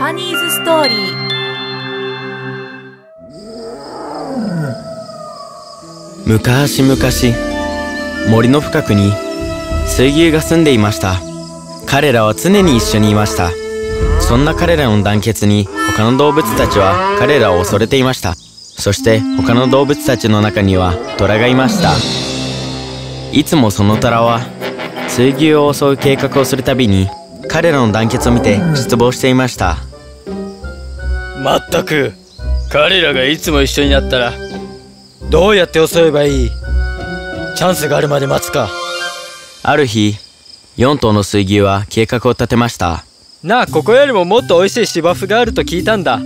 パニーズストーリー昔々森の深くに水牛が住んでいました。彼らは常に一緒にいました。そんな彼らの団結に他の動物たちは彼らを恐れていました。そして他の動物たちの中には虎がいました。いつもその虎は水牛を襲う計画をするたびに彼らの団結を見て失望していました。まったく。彼らがいつも一緒になったらどうやって襲えばいい？チャンスがあるまで待つか。ある日4頭の水牛は計画を立てました。なあここよりももっと美味しい芝生があると聞いたんだ。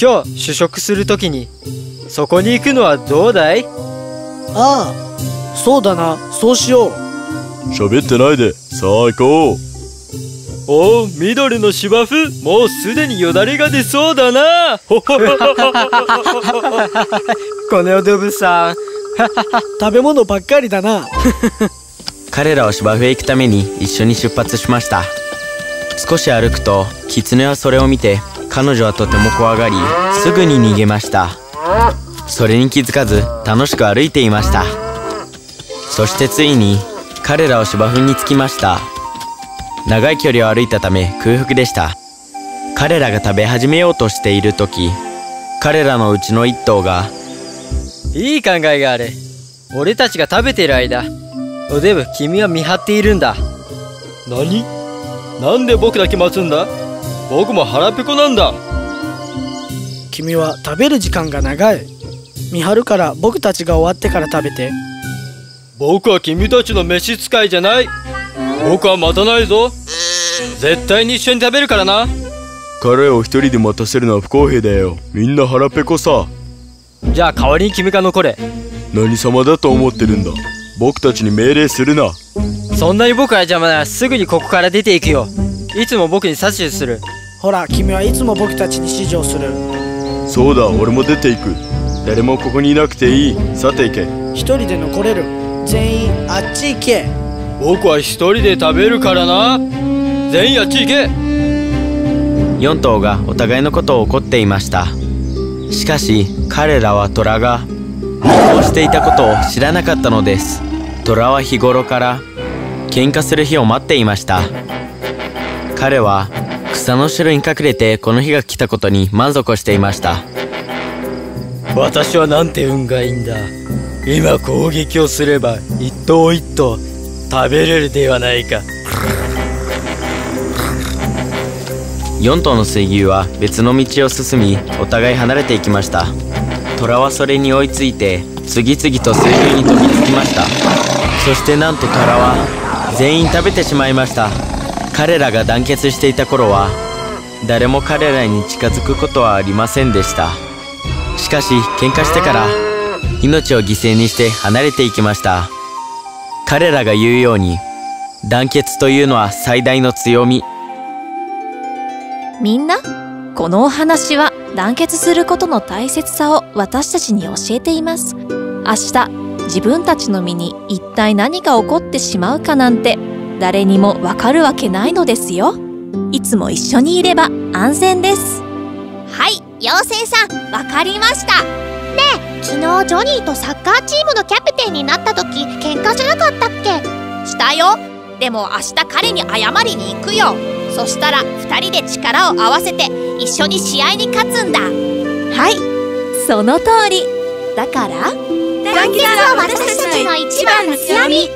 今日主食するときにそこに行くのはどうだい？ああそうだな。そうしよう。喋ってないで。さあ行こうおお緑の芝生もうすでによだれが出そうだな。ほほほほこの動物さん。食べ物ばっかりだな。彼らは芝生へ行くために一緒に出発しました。少し歩くと狐はそれを見て彼女はとても怖がりすぐに逃げました。それに気づかず楽しく歩いていました。そしてついに彼らは芝生に着きました長い距離を歩いたため空腹でした。彼らが食べ始めようとしている時彼らのうちの一頭がいい考えがある俺たちが食べている間おデブ君は見張っているんだ。何？なんで僕だけ待つんだ？僕も腹ペコなんだ。君は食べる時間が長い。見張るから僕たちが終わってから食べて。僕は君たちの召使いじゃない僕は待たないぞ。絶対に一緒に食べるからな。彼を一人で待たせるのは不公平だよ。みんな腹ペコさ。じゃあ代わりに君が残れ。何様だと思ってるんだ？僕たちに命令するな。そんなに僕が邪魔ならすぐにここから出ていくよ。いつも僕に指図する。ほら君はいつも僕たちに指示をする。そうだ俺も出ていく。誰もここにいなくていい。さて行け。一人で残れる。全員あっち行け僕は一人で食べるからな。全員あっち行け。4頭がお互いのことを怒っていました。しかし彼らは虎がこうしていたことを知らなかったのです。虎は日頃から喧嘩する日を待っていました。彼は草の後ろに隠れてこの日が来たことに満足をしていました。私はなんて運がいいんだ。今攻撃をすれば一頭一頭食べれるではないか。4頭の水牛は別の道を進みお互い離れていきました。虎はそれに追いついて次々と水牛に飛びつきました。そしてなんと虎は全員食べてしまいました。彼らが団結していた頃は誰も彼らに近づくことはありませんでした。しかし喧嘩してから命を犠牲にして離れていきました。彼らが言うように団結というのは最大の強み。みんなこのお話は団結することの大切さを私たちに教えています。明日自分たちの身に一体何が起こってしまうかなんて誰にもわかるわけないのですよ。いつも一緒にいれば安全です。はい妖精さんわかりました昨日ジョニーとサッカーチームのキャプテンになった時喧嘩じゃなかったっけ？したよ。でも明日彼に謝りに行くよ。そしたら2人で力を合わせて一緒に試合に勝つんだ。はい。その通り。だから団結は私たちの一番の強み